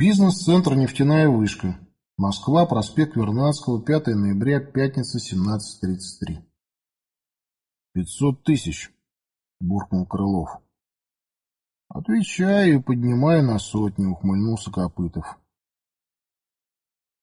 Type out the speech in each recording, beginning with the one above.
Бизнес-центр «Нефтяная вышка». Москва, проспект Вернадского, 5 ноября, пятница, 17.33. «Пятьсот тысяч», — буркнул Крылов. «Отвечаю и поднимаю на сотню», — ухмыльнулся Копытов.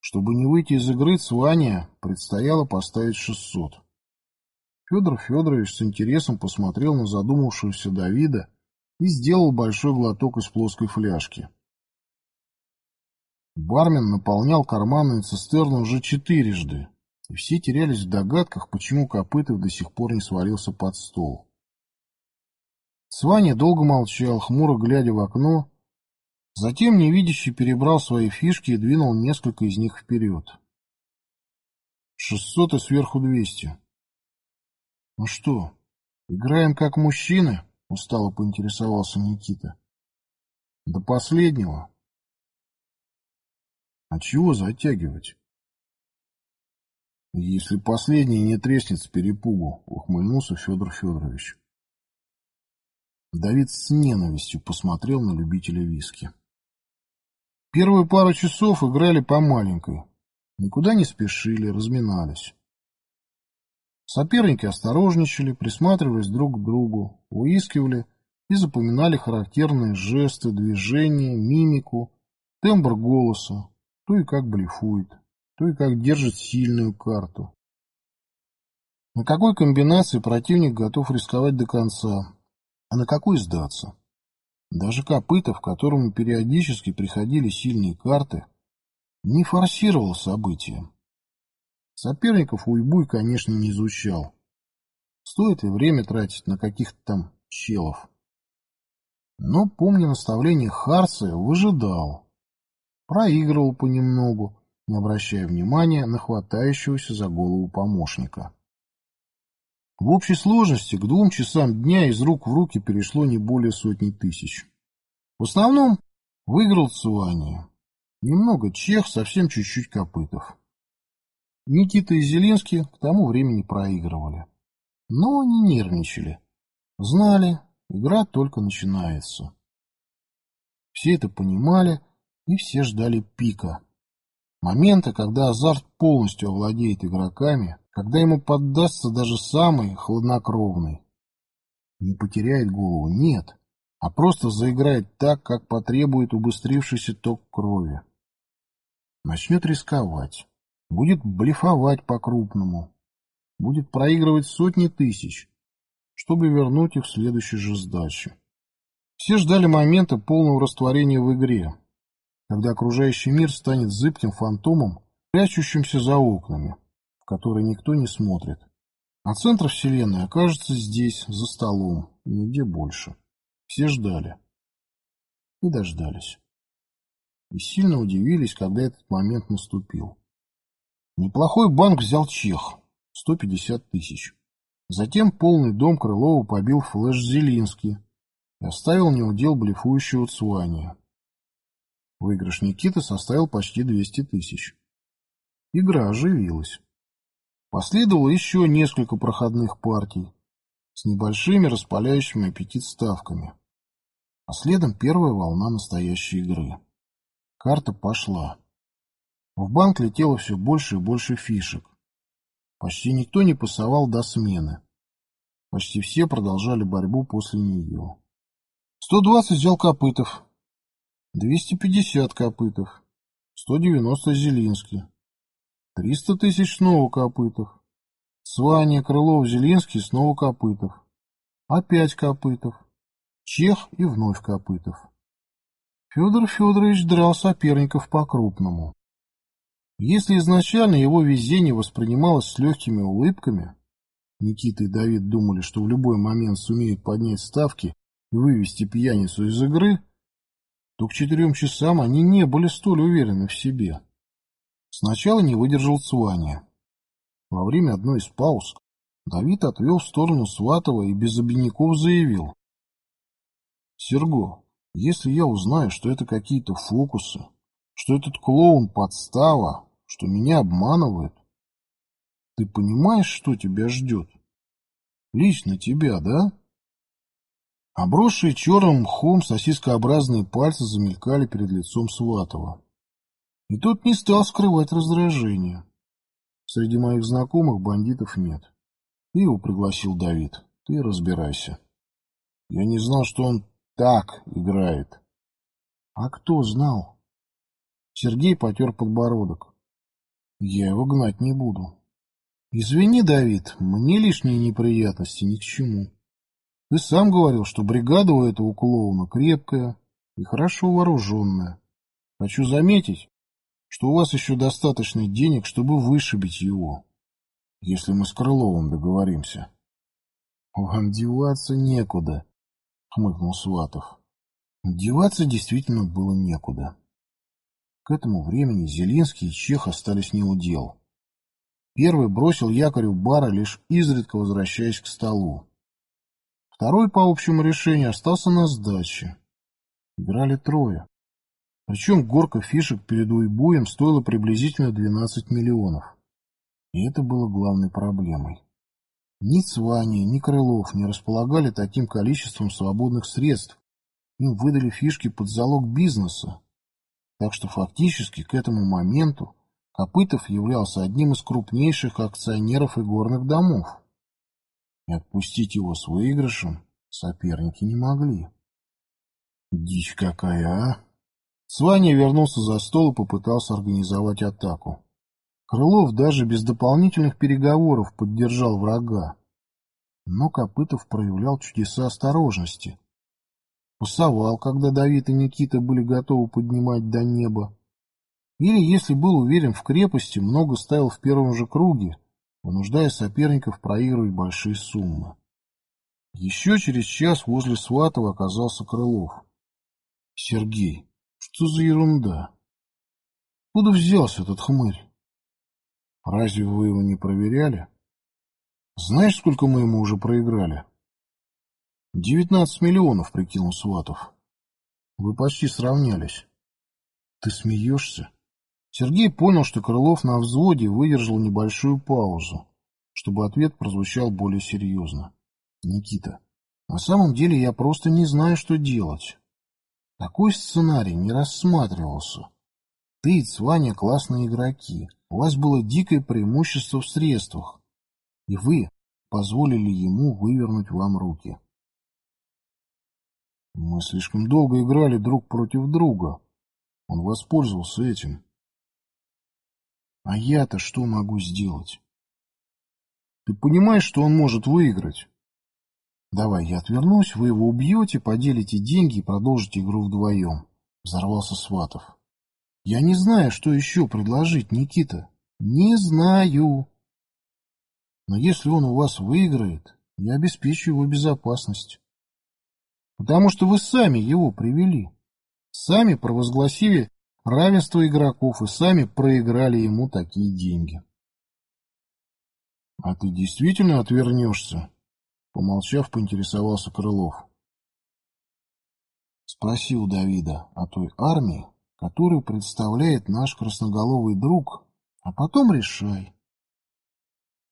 Чтобы не выйти из игры, Цване предстояло поставить шестьсот. Федор Федорович с интересом посмотрел на задумавшегося Давида и сделал большой глоток из плоской фляжки. Бармен наполнял карманные цистерны уже четырежды, и все терялись в догадках, почему Копытов до сих пор не свалился под стол. Сваня долго молчал, хмуро глядя в окно, затем невидящий перебрал свои фишки и двинул несколько из них вперед. Шестьсот и сверху двести. Ну что, играем как мужчины? Устало поинтересовался Никита. До последнего. А чего затягивать? Если последний не треснет с перепугу, ухмыльнулся Федор Федорович. Давид с ненавистью посмотрел на любителя виски. Первые пару часов играли по маленькой. Никуда не спешили, разминались. Соперники осторожничали, присматривались друг к другу, выискивали и запоминали характерные жесты, движения, мимику, тембр голоса, то и как блефует, то и как держит сильную карту. На какой комбинации противник готов рисковать до конца, а на какой сдаться? Даже Копытов, которому периодически приходили сильные карты, не форсировал события. Соперников Уйбуй, конечно, не изучал. Стоит ли время тратить на каких-то там челов? Но, помня наставление Харция, выжидал проигрывал понемногу, не обращая внимания на хватающегося за голову помощника. В общей сложности к двум часам дня из рук в руки перешло не более сотни тысяч. В основном выиграл Цуания. Немного чех, совсем чуть-чуть копытов. Никита и Зеленский к тому времени проигрывали. Но не нервничали. Знали, игра только начинается. Все это понимали, и все ждали пика. Момента, когда азарт полностью овладеет игроками, когда ему поддастся даже самый хладнокровный. Не потеряет голову, нет, а просто заиграет так, как потребует убыстрившийся ток крови. Начнет рисковать, будет блефовать по-крупному, будет проигрывать сотни тысяч, чтобы вернуть их в следующей же сдаче. Все ждали момента полного растворения в игре, когда окружающий мир станет зыбким фантомом, прячущимся за окнами, в которые никто не смотрит. А центр Вселенной окажется здесь, за столом, и нигде больше. Все ждали. И дождались. И сильно удивились, когда этот момент наступил. Неплохой банк взял чех. 150 тысяч. Затем полный дом Крылова побил флеш Зелинский и оставил неудел блефующего Цуания. Выигрыш Никиты составил почти 200 тысяч. Игра оживилась. Последовало еще несколько проходных партий с небольшими распаляющими аппетит ставками. А следом первая волна настоящей игры. Карта пошла. В банк летело все больше и больше фишек. Почти никто не пасовал до смены. Почти все продолжали борьбу после нее. 120 взял Копытов, 250 Копытов, 190 Зелинский, 300 тысяч снова Копытов, Свания, Крылов, Зелинский, снова Копытов, опять Копытов, Чех и вновь Копытов. Федор Федорович драл соперников по-крупному. Если изначально его везение воспринималось с легкими улыбками, Никита и Давид думали, что в любой момент сумеют поднять ставки и вывести пьяницу из игры, то к четырем часам они не были столь уверены в себе. Сначала не выдержал Цваня. Во время одной из пауз Давид отвел в сторону Сватова и без обиняков заявил. — Серго, если я узнаю, что это какие-то фокусы, что этот клоун подстава, что меня обманывают, ты понимаешь, что тебя ждет? Лично тебя, да? Обросшие черным мхом сосискообразные пальцы замелькали перед лицом Сватова. И тот не стал скрывать раздражение. Среди моих знакомых бандитов нет. Ты его пригласил Давид. Ты разбирайся. Я не знал, что он так играет. А кто знал? Сергей потер подбородок. Я его гнать не буду. Извини, Давид, мне лишние неприятности ни к чему. Ты сам говорил, что бригада у этого клоуна крепкая и хорошо вооруженная. Хочу заметить, что у вас еще достаточно денег, чтобы вышибить его, если мы с Крыловым договоримся. — Вам деваться некуда, — хмыкнул Сватов. Деваться действительно было некуда. К этому времени Зелинский и Чех остались неудел. Первый бросил якорю бара, лишь изредка возвращаясь к столу. Второй, по общему решению, остался на сдаче. Играли трое. Причем горка фишек перед уйбуем стоила приблизительно 12 миллионов. И это было главной проблемой. Ни Цвани, ни Крылов не располагали таким количеством свободных средств. Им выдали фишки под залог бизнеса. Так что фактически к этому моменту Копытов являлся одним из крупнейших акционеров игорных домов. И отпустить его с выигрышем соперники не могли. Дичь какая, а! Сваня вернулся за стол и попытался организовать атаку. Крылов даже без дополнительных переговоров поддержал врага. Но Копытов проявлял чудеса осторожности. Пасовал, когда Давид и Никита были готовы поднимать до неба. Или, если был уверен в крепости, много ставил в первом же круге, вынуждая соперников проигрывать большие суммы. Еще через час возле Сватова оказался Крылов. — Сергей, что за ерунда? Куда взялся этот хмырь? Разве вы его не проверяли? Знаешь, сколько мы ему уже проиграли? Девятнадцать миллионов, прикинул Сватов. Вы почти сравнялись. Ты смеешься? Сергей понял, что Крылов на взводе выдержал небольшую паузу, чтобы ответ прозвучал более серьезно. Никита, на самом деле я просто не знаю, что делать. Такой сценарий не рассматривался. Ты и Цваня классные игроки. У вас было дикое преимущество в средствах. И вы позволили ему вывернуть вам руки. Мы слишком долго играли друг против друга. Он воспользовался этим. А я-то что могу сделать? Ты понимаешь, что он может выиграть? Давай, я отвернусь, вы его убьете, поделите деньги и продолжите игру вдвоем. Взорвался Сватов. Я не знаю, что еще предложить, Никита. Не знаю. Но если он у вас выиграет, я обеспечу его безопасность. Потому что вы сами его привели. Сами провозгласили равенство игроков и сами проиграли ему такие деньги. — А ты действительно отвернешься? Помолчав, поинтересовался Крылов. Спроси у Давида о той армии, которую представляет наш красноголовый друг, а потом решай.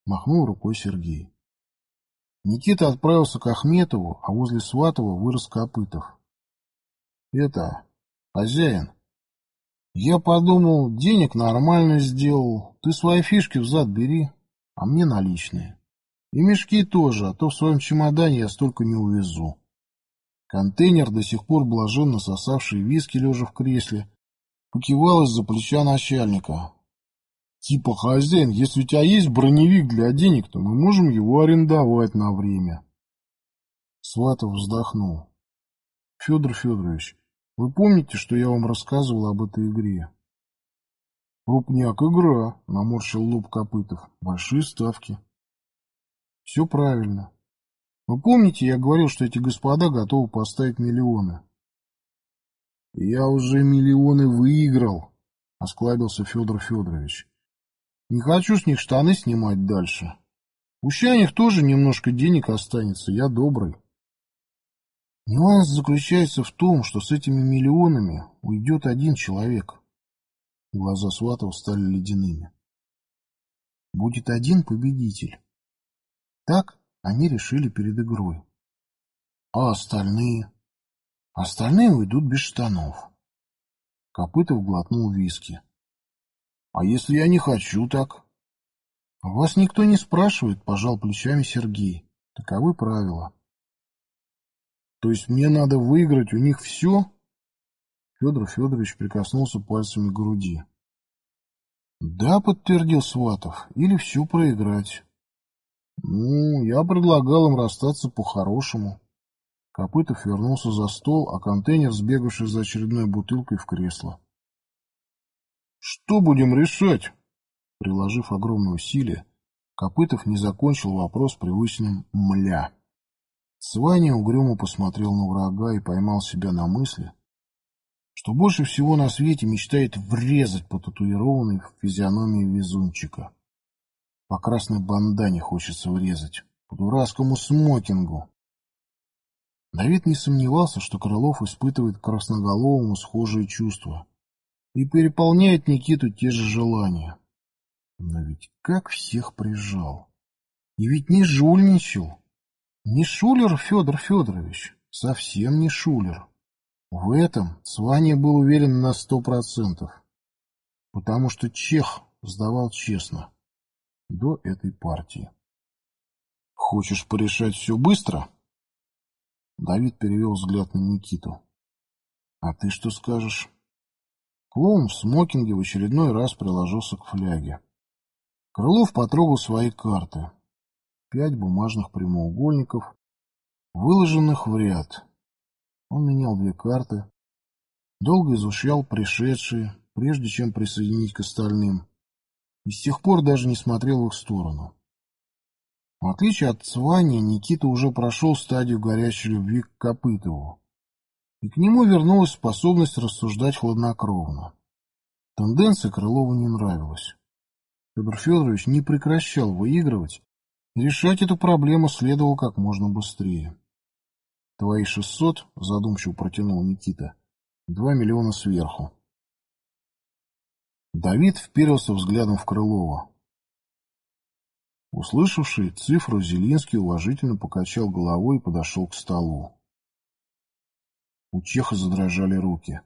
Махнул рукой Сергей. Никита отправился к Ахметову, а возле Сватова вырос Копытов. Это, хозяин, я подумал, денег нормально сделал, ты свои фишки взад бери, а мне наличные. И мешки тоже, а то в своем чемодане я столько не увезу. Контейнер, до сих пор блаженно сосавший виски, лежа в кресле, покивал из-за плеча начальника. Типа, хозяин, если у тебя есть броневик для денег, то мы можем его арендовать на время. Сватов вздохнул. Федор Федорович, вы помните, что я вам рассказывал об этой игре? Крупняк игра, наморщил лоб Копытов. Большие ставки. Все правильно. Вы помните, я говорил, что эти господа готовы поставить миллионы? Я уже миллионы выиграл, осклабился Федор Федорович. Не хочу с них штаны снимать дальше. Пусть у них тоже немножко денег останется, я добрый. Нюанс заключается в том, что с этими миллионами уйдет один человек. Глаза Сватова стали ледяными. Будет один победитель. Так они решили перед игрой. А остальные? Остальные уйдут без штанов. Копытов глотнул виски. А если я не хочу так? Вас никто не спрашивает, пожал плечами Сергей. Таковы правила. То есть мне надо выиграть у них все? Федор Федорович прикоснулся пальцами к груди. Да, подтвердил Сватов, или все проиграть. Ну, я предлагал им расстаться по-хорошему. Копытов вернулся за стол, а контейнер, сбегавший за очередной бутылкой, в кресло. «Что будем решать?» Приложив огромное усилие, Копытов не закончил вопрос привычным «мля». Сваня угрюмо посмотрел на врага и поймал себя на мысли, что больше всего на свете мечтает врезать по татуированной в физиономии везунчика. По красной бандане хочется врезать, по дурацкому смокингу, Давид не сомневался, что Крылов испытывает красноголовому схожие чувства и переполняет Никиту те же желания. Но ведь как всех прижал! И ведь не жульничал. Не шулер Федор Федорович, совсем не шулер. В этом Сваня был уверен на сто процентов, потому что Чех сдавал честно до этой партии. Хочешь порешать все быстро? Давид перевел взгляд на Никиту. «А ты что скажешь?» Клоун в смокинге в очередной раз приложился к фляге. Крылов потрогал свои карты. Пять бумажных прямоугольников, выложенных в ряд. Он менял две карты, долго изучал пришедшие, прежде чем присоединить к остальным, и с тех пор даже не смотрел в их сторону. В отличие от Цвани, Никита уже прошел стадию горячей любви к Копытову, и к нему вернулась способность рассуждать хладнокровно. Тенденция Крылову не нравилась. Федор Федорович не прекращал выигрывать, решать эту проблему следовало как можно быстрее. «Твои шестьсот», — задумчиво протянул Никита, — «два миллиона сверху». Давид вперился взглядом в Крылова. Услышавший цифру, Зелинский уважительно покачал головой и подошел к столу. У Чеха задрожали руки.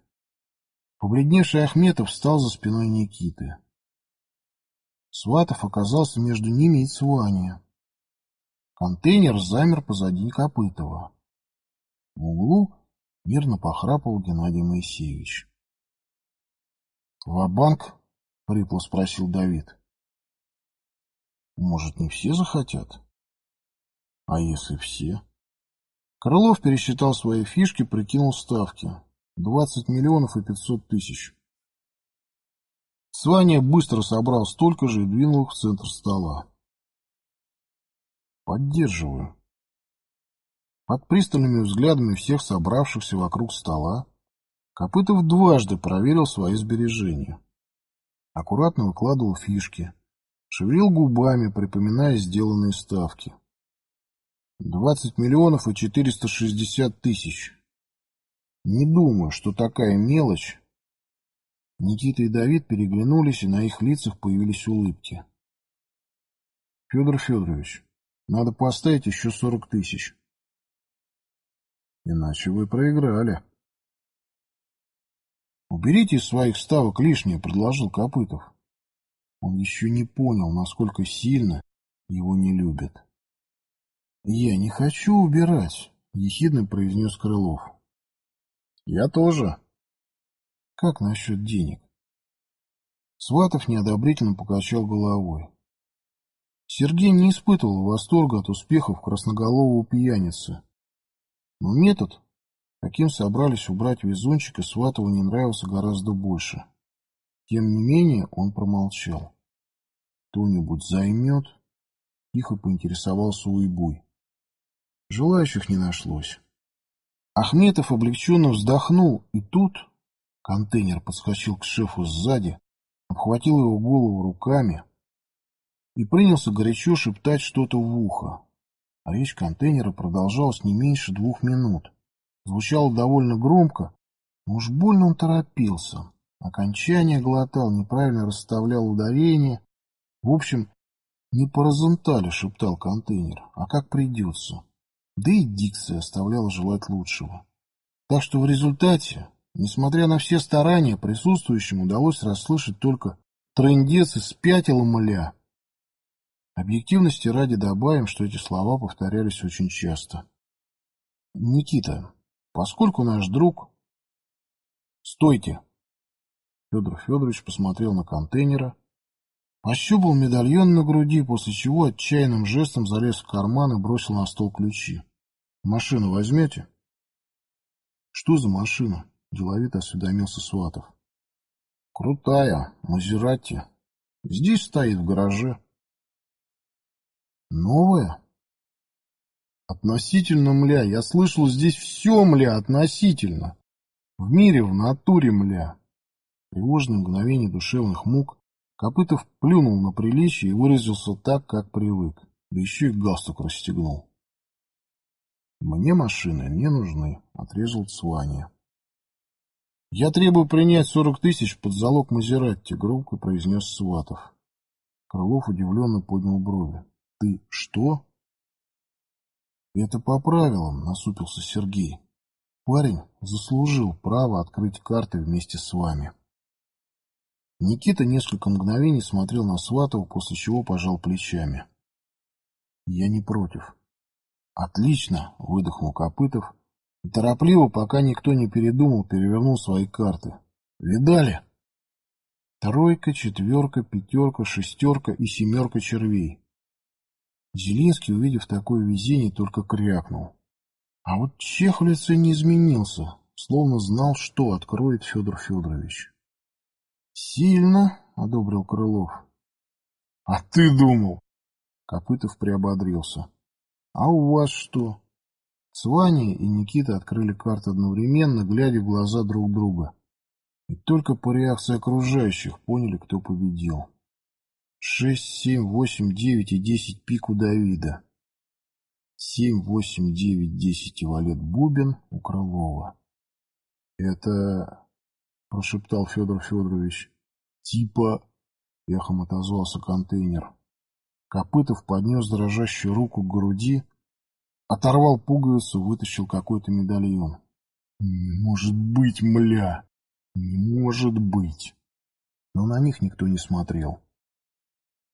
Побледневший Ахметов встал за спиной Никиты. Сватов оказался между ними и Цвания. Контейнер замер позади Копытова. В углу мирно похрапывал Геннадий Моисеевич. «Ва-банк?» — хрипло спросил Давид. Может, не все захотят? А если все? Крылов пересчитал свои фишки, прикинул ставки. Двадцать миллионов и пятьсот тысяч. Сваня быстро собрал столько же и двинул их в центр стола. Поддерживаю. Под пристальными взглядами всех собравшихся вокруг стола Копытов дважды проверил свои сбережения. Аккуратно выкладывал фишки, Шевелил губами, припоминая сделанные ставки. Двадцать миллионов и четыреста шестьдесят тысяч. Не думаю, что такая мелочь. Никита и Давид переглянулись, и на их лицах появились улыбки. Федор Федорович, надо поставить еще сорок тысяч. Иначе вы проиграли. Уберите из своих ставок лишнее, предложил Копытов. Он еще не понял, насколько сильно его не любят. «Я не хочу убирать», — ехидно произнес Крылов. «Я тоже». «Как насчет денег?» Сватов неодобрительно покачал головой. Сергей не испытывал восторга от успехов красноголового пьяницы. Но метод, каким собрались убрать везунчика, Сватову не нравился гораздо больше. Тем не менее он промолчал. «Кто-нибудь займет?» Тихо поинтересовался Уйбуй. Желающих не нашлось. Ахметов облегченно вздохнул, и тут контейнер подскочил к шефу сзади, обхватил его голову руками и принялся горячо шептать что-то в ухо. А речь контейнера продолжалась не меньше двух минут. Звучало довольно громко, но уж больно он торопился. Окончание глотал, неправильно расставлял ударение. В общем, не по горизонтали шептал контейнер, а как придется. Да и дикция оставляла желать лучшего. Так что в результате, несмотря на все старания, присутствующим удалось расслышать только трындец и спятила мля. Объективности ради добавим, что эти слова повторялись очень часто. Никита, поскольку наш друг... Стойте! Федор Федорович посмотрел на контейнера, ощупал медальон на груди, после чего отчаянным жестом залез в карман и бросил на стол ключи. «Машину возьмете?» «Что за машина?» — деловито осведомился Сватов. «Крутая, Мазератти. Здесь стоит в гараже». «Новая?» Относительно, мля, я слышал, здесь все, мля, относительно. В мире, в натуре, мля. Тревожное мгновение душевных мук Копытов плюнул на приличие и выразился так, как привык, да еще и галстук расстегнул. «Мне машины не нужны», — отрезал Цваня. «Я требую принять сорок тысяч под залог Мазератти», — громко произнес Сватов. Крылов удивленно поднял брови. «Ты что?» Это по правилам, насупился Сергей. Парень заслужил право открыть карты вместе с вами. Никита несколько мгновений смотрел на Сватова, после чего пожал плечами. Я не против. Отлично, выдохнул Копытов и торопливо, пока никто не передумал, перевернул свои карты. Видали? Тройка, четверка, пятерка, шестерка и семерка червей. Зелинский, увидев такое везение, только крякнул. А вот Чех в лице не изменился, словно знал, что откроет Федор Федорович. «Сильно», — одобрил Крылов. «А ты думал?» Копытов приободрился. «А у вас что?» Свани и Никита открыли карты одновременно, глядя в глаза друг друга. И только по реакции окружающих поняли, кто победил. Шесть, семь, восемь, девять и десять пик у Давида. Семь, восемь, девять, десять и валет Бубен у Крылова. Это... прошептал Федор Федорович. Типа... Эхом отозвался контейнер. Копытов поднес дрожащую руку к груди, оторвал пуговицу, вытащил какой-то медальон. «Не может быть, мля! Не может быть!» Но на них никто не смотрел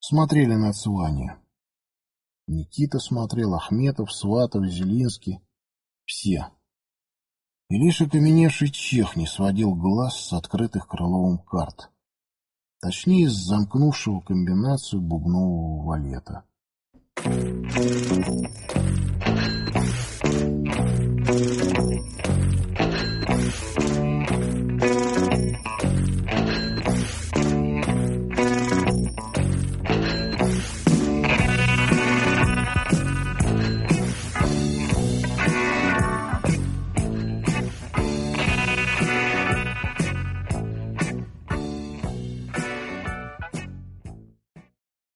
смотрели на Цвани. Никита смотрел, Ахметов, Сватов, Зелинский. Все. И лишь окаменевший чех не сводил глаз с открытых крыловым карт. Точнее, с замкнувшего комбинацию бубнового валета. Thank you.